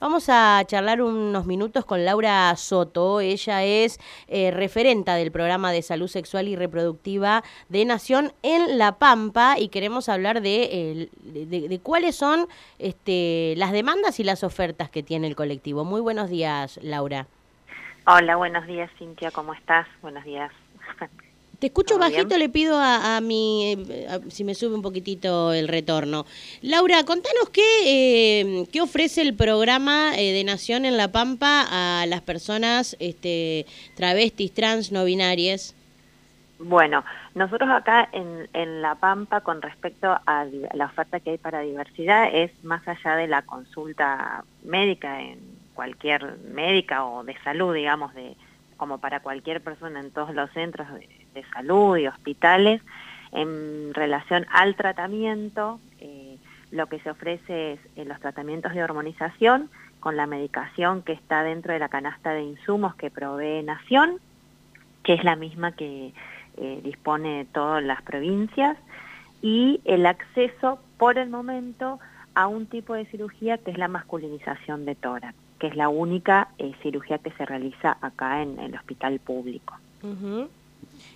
Vamos a charlar unos minutos con Laura Soto. Ella es eh, referenta del programa de salud sexual y reproductiva de Nación en La Pampa y queremos hablar de, de, cuáles son este, las demandas y las ofertas que tiene el colectivo. Muy buenos días, Laura. Hola, buenos días, Cintia. ¿Cómo estás? Buenos días. Te escucho bajito, le pido a, mi, si me sube un poquitito el retorno. Laura, contanos qué, eh, qué ofrece el programa eh, de Nación en La Pampa a las personas este, travestis, trans, no binarias. Bueno, nosotros acá en, en La Pampa, con respecto a la oferta que hay para diversidad, es más allá de la consulta médica en cualquier médica o de salud, digamos, de como para cualquier persona en todos los centros de, salud y hospitales, en relación al tratamiento, eh, lo que se ofrece es eh, los tratamientos de hormonización con la medicación que está dentro de la canasta de insumos que provee Nación, que es la misma que eh, dispone todas las provincias, y el acceso por el momento a un tipo de cirugía que es la masculinización de tórax que es la única eh, cirugía que se realiza acá en, el hospital público.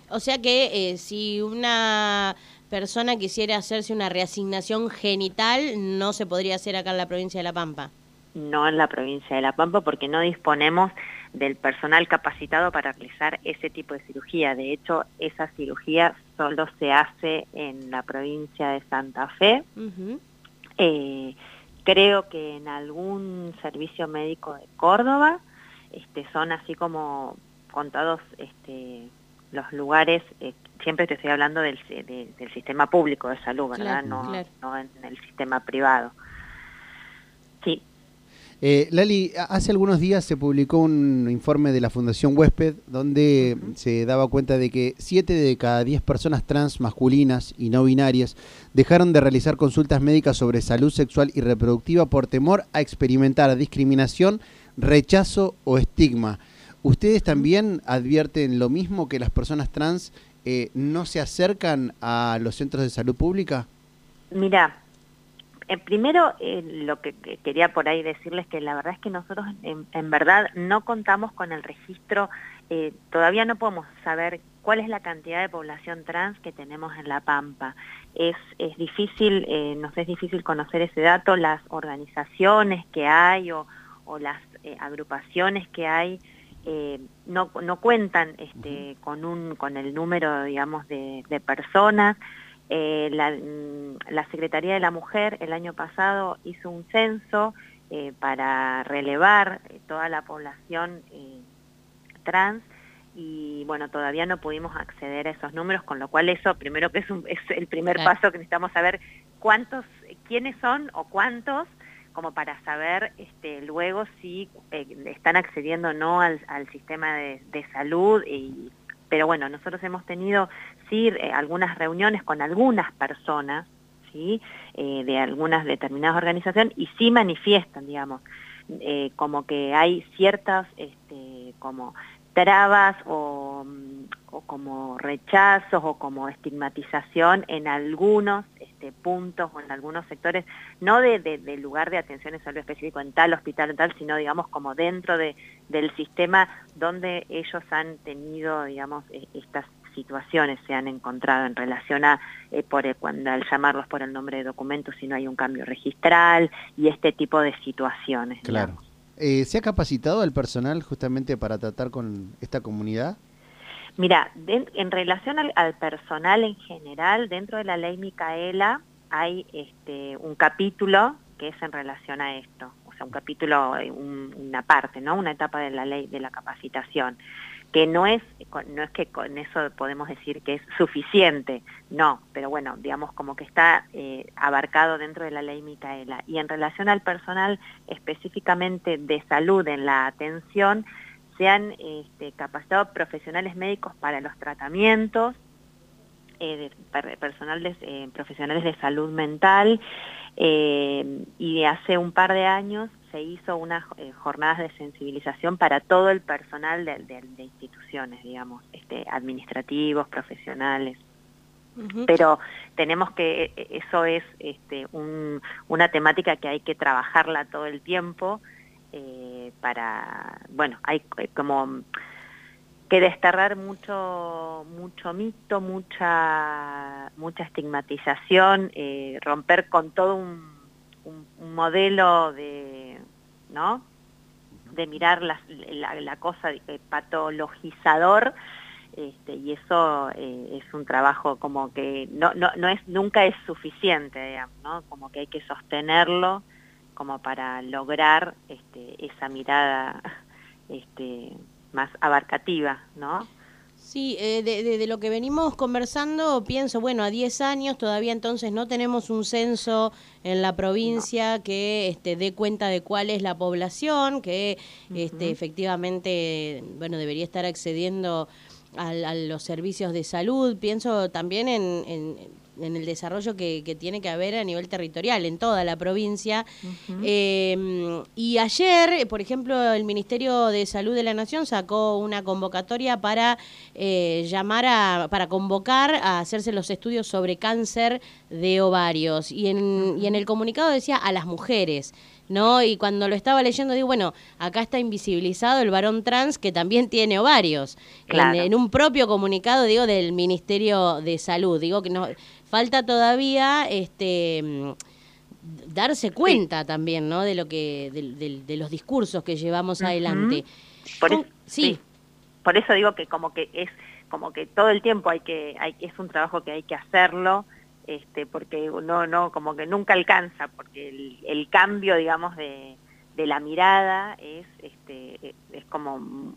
O sea que eh, si una persona quisiera hacerse una reasignación genital, no se podría hacer acá en la provincia de La Pampa. No en la provincia de La Pampa porque no disponemos del personal capacitado para realizar ese tipo de cirugía. De hecho, esa cirugía solo se hace en la provincia de Santa Fe. Creo que en algún servicio médico de Córdoba este, son así como contados este, los lugares, eh, siempre te estoy hablando del, del sistema público de salud, ¿verdad? no, no en el sistema privado. Sí. Eh, Lali, hace algunos días se publicó un informe de la Fundación Huésped donde se daba cuenta de que 7 de cada 10 personas trans masculinas y no binarias dejaron de realizar consultas médicas sobre salud sexual y reproductiva por temor a experimentar discriminación, rechazo o estigma. ¿Ustedes también advierten lo mismo que las personas trans eh, no se acercan a los centros de salud pública? Mira, eh, primero, eh, lo que, quería por ahí decirles que la verdad es que nosotros en, verdad no contamos con el registro, eh, todavía no podemos saber cuál es la cantidad de población trans que tenemos en La Pampa. Es, es difícil, nos es difícil conocer ese dato, las organizaciones que hay o, las agrupaciones que hay no, no cuentan este, con, un, con el número, digamos, de, de personas. Eh, mm, la, Secretaría de la Mujer el año pasado hizo un censo eh, para relevar eh, toda la población trans y bueno, todavía no pudimos acceder a esos números, con lo cual eso primero que es, es el primer paso que necesitamos saber cuántos, quiénes son o cuántos, como para saber este, luego si están accediendo o no al, sistema de, de salud y pero bueno, nosotros hemos tenido sí eh, algunas reuniones con algunas personas, ¿sí? Eh, de algunas determinadas organizaciones y sí manifiestan, digamos, eh, como que hay ciertas este, como trabas o, o, como rechazos o como estigmatización en algunos este, puntos o en algunos sectores, no de, de, lugar de atención en salud específico en tal hospital en tal, sino digamos como dentro de, del sistema donde ellos han tenido, digamos, e, estas situaciones se han encontrado en relación a eh, por cuando al llamarlos por el nombre de documentos si no hay un cambio registral y este tipo de situaciones. Claro. Eh, ¿Se ha capacitado el personal justamente para tratar con esta comunidad? Mira, en relación al, personal en general, dentro de la ley Micaela hay este, un capítulo que es en relación a esto, o sea, un capítulo, eh, una parte, ¿no? Una etapa de la ley de la capacitación que no es, no es que con eso podemos decir que es suficiente, no, pero bueno, digamos como que está eh, abarcado dentro de la ley Micaela. Y en relación al personal específicamente de salud en la atención, se han este, capacitado profesionales médicos para los tratamientos, eh, personal de, eh, profesionales de salud mental, y hace un par de años se hizo unas eh, jornadas de sensibilización para todo el personal de, instituciones, digamos, este, administrativos, profesionales. Pero tenemos que, e, eso es este, una temática que hay que trabajarla todo el tiempo eh, para, bueno, hay como que desterrar mucho mucho mito, mucha mucha estigmatización, eh, romper con todo un, modelo de, ¿no? de mirar la, la, cosa patologizador este, y eso eh, es un trabajo como que no, no, no es nunca es suficiente, digamos, ¿no? como que hay que sostenerlo como para lograr este, esa mirada este, más abarcativa, ¿no? Sí, eh, de, lo que venimos conversando, pienso, bueno, a 10 años todavía entonces no tenemos un censo en la provincia que este, dé cuenta de cuál es la población, que este, efectivamente, bueno, debería estar accediendo a, los servicios de salud. Pienso también en en el desarrollo que, tiene que haber a nivel territorial en toda la provincia. Em, y ayer, por ejemplo, el Ministerio de Salud de la Nación sacó una convocatoria para eh, llamar a, para convocar a hacerse los estudios sobre cáncer de ovarios. Y en, y en el comunicado decía a las mujeres. ¿No? Y cuando lo estaba leyendo digo, bueno, acá está invisibilizado el varón trans que también tiene ovarios. En, un propio comunicado, digo, del Ministerio de Salud. Digo que no falta todavía este darse cuenta también, ¿no? De lo que de, los discursos que llevamos adelante. Por sí. Por eso digo que como que es como que todo el tiempo hay que hay es un trabajo que hay que hacerlo este, porque no, no, como que nunca alcanza, porque el, cambio, digamos, de, la mirada es, este, es como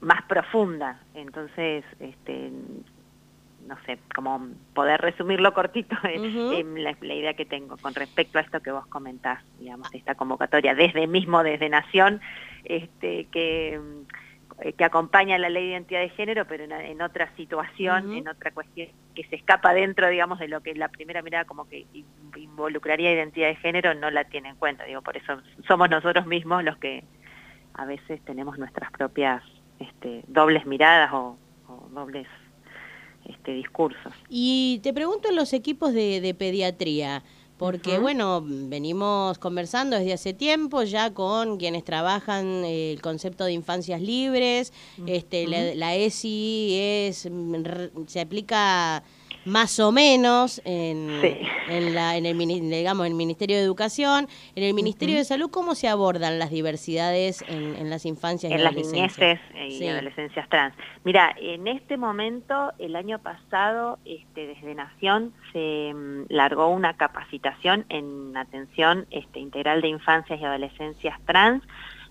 más profunda. Entonces, este, no sé, como poder resumirlo cortito es, la, la, idea que tengo con respecto a esto que vos comentás, digamos, esta convocatoria desde mismo, desde Nación, este, que eh, que acompaña la ley de identidad de género, pero en, otra situación, en otra cuestión que se escapa dentro, digamos, de lo que la primera mirada como que involucraría identidad de género, no la tiene en cuenta. Digo, por eso somos nosotros mismos los que a veces tenemos nuestras propias este, dobles miradas o, dobles este, discursos. Y te pregunto en los equipos de pediatría, porque bueno, venimos conversando desde hace tiempo ya con quienes trabajan el concepto de infancias libres, este, la, ESI es, se aplica más o menos en, en, la, en, el, digamos, en el Ministerio de Educación, en el Ministerio de Salud, ¿cómo se abordan las diversidades en, las infancias y? En las niñeces y adolescencias trans. Mira, en este momento, el año pasado, este, desde Nación se mm, largó una capacitación en atención este, integral de infancias y adolescencias trans.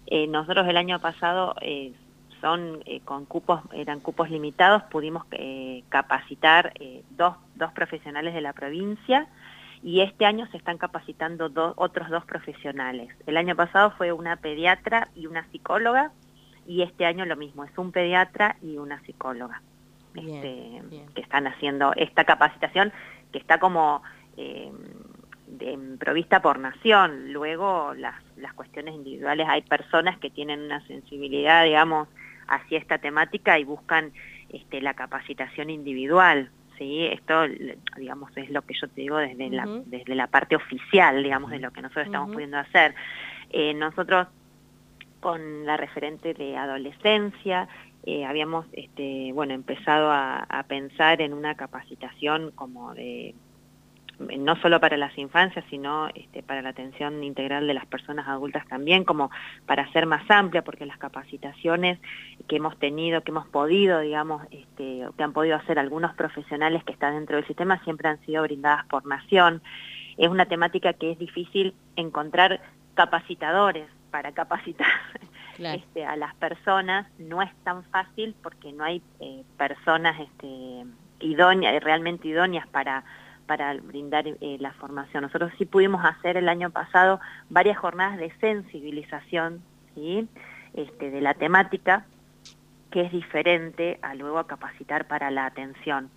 Eh, nosotros el año pasado eh, son eh, con cupos, eran cupos limitados, pudimos eh, capacitar eh, dos, dos, profesionales de la provincia y este año se están capacitando otros dos profesionales. El año pasado fue una pediatra y una psicóloga y este año lo mismo, es un pediatra y una psicóloga este, que están haciendo esta capacitación que está como provista por nación. Luego las, las cuestiones individuales, hay personas que tienen una sensibilidad, digamos, hacia esta temática y buscan este, la capacitación individual. ¿sí? Esto, digamos, es lo que yo te digo desde, la, desde la parte oficial, digamos, de lo que nosotros estamos pudiendo hacer. Eh, nosotros, con la referente de adolescencia, eh, habíamos este, bueno, empezado a pensar en una capacitación como de no solo para las infancias, sino este, para la atención integral de las personas adultas también, como para ser más amplia, porque las capacitaciones que hemos tenido, que hemos podido, digamos, este, que han podido hacer algunos profesionales que están dentro del sistema, siempre han sido brindadas por Nación. Es una temática que es difícil encontrar capacitadores para capacitar este, a las personas. No es tan fácil porque no hay eh, personas este, idóneas, realmente idóneas para para brindar eh, la formación. Nosotros sí pudimos hacer el año pasado varias jornadas de sensibilización ¿sí? este, de la temática, que es diferente a luego capacitar para la atención.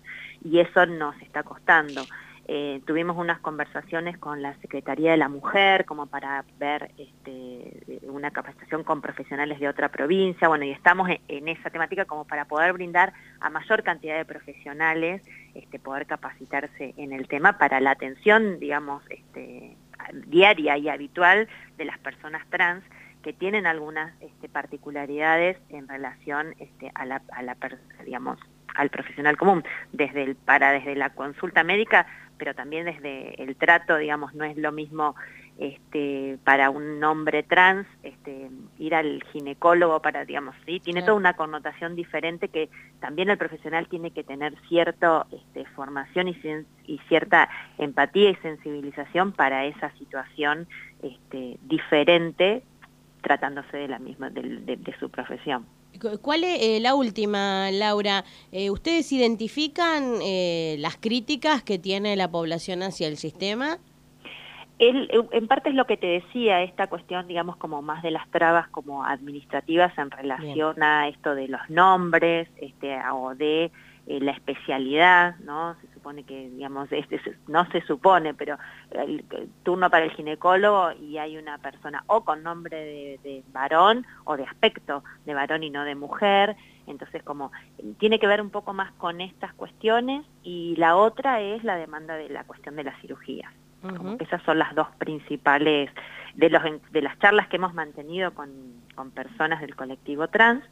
Y eso nos está costando. Eh, tuvimos unas conversaciones con la Secretaría de la Mujer como para ver este, una capacitación con profesionales de otra provincia, bueno, y estamos en, esa temática como para poder brindar a mayor cantidad de profesionales, este, poder capacitarse en el tema para la atención, digamos, este, diaria y habitual de las personas trans que tienen algunas este, particularidades en relación este, a la, a la digamos, al profesional común, desde el, para desde la consulta médica, pero también desde el trato, digamos, no es lo mismo este, para un hombre trans este, ir al ginecólogo para, digamos, sí, tiene toda una connotación diferente que también el profesional tiene que tener cierta este, formación y, y, cierta empatía y sensibilización para esa situación este, diferente tratándose de la misma de, su profesión. ¿Cuál es eh, la última, Laura? Eh, ¿Ustedes identifican eh, las críticas que tiene la población hacia el sistema? en parte es lo que te decía, esta cuestión, digamos, como más de las trabas como administrativas en relación a esto de los nombres, este, o de eh, la especialidad, ¿no? Supone que, digamos, este, no se supone, pero el, turno para el ginecólogo y hay una persona o con nombre de, varón o de aspecto de varón y no de mujer, entonces como tiene que ver un poco más con estas cuestiones y la otra es la demanda de la cuestión de la cirugía. esas son las dos principales de, los, de las charlas que hemos mantenido con, con personas del colectivo trans,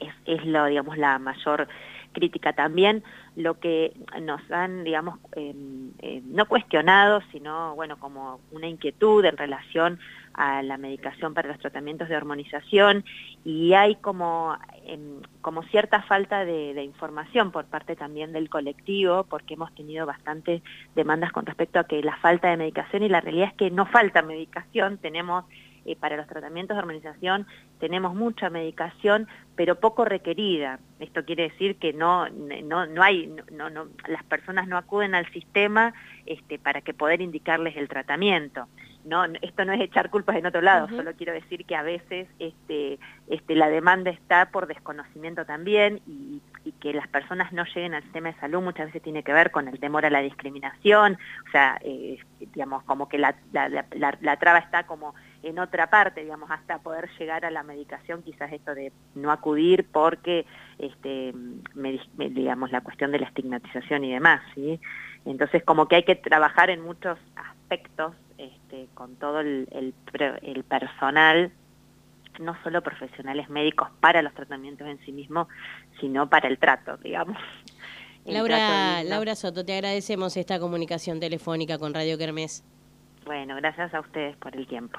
es, es lo, digamos, la mayor crítica también, lo que nos han, digamos, em, no cuestionado, sino, bueno, como una inquietud en relación a la medicación para los tratamientos de hormonización. Y hay como, em, como cierta falta de, de, información por parte también del colectivo porque hemos tenido bastantes demandas con respecto a que la falta de medicación y la realidad es que no falta medicación, tenemos eh, para los tratamientos de hormonización tenemos mucha medicación, pero poco requerida. Esto quiere decir que no, no, no hay, no, no, las personas no acuden al sistema este, para que poder indicarles el tratamiento. No, esto no es echar culpas en otro lado, solo quiero decir que a veces este, este, la demanda está por desconocimiento también y, que las personas no lleguen al sistema de salud muchas veces tiene que ver con el temor a la discriminación, o sea, eh, digamos, como que la, la, la traba está como en otra parte, digamos, hasta poder llegar a la medicación, quizás esto de no acudir porque, este, digamos, la cuestión de la estigmatización y demás, ¿sí? Entonces, como que hay que trabajar en muchos aspectos este, con todo el, el, personal, no solo profesionales médicos para los tratamientos en sí mismos, sino para el trato, digamos. Laura, Laura Soto, te agradecemos esta comunicación telefónica con Radio Kermés. Bueno, gracias a ustedes por el tiempo.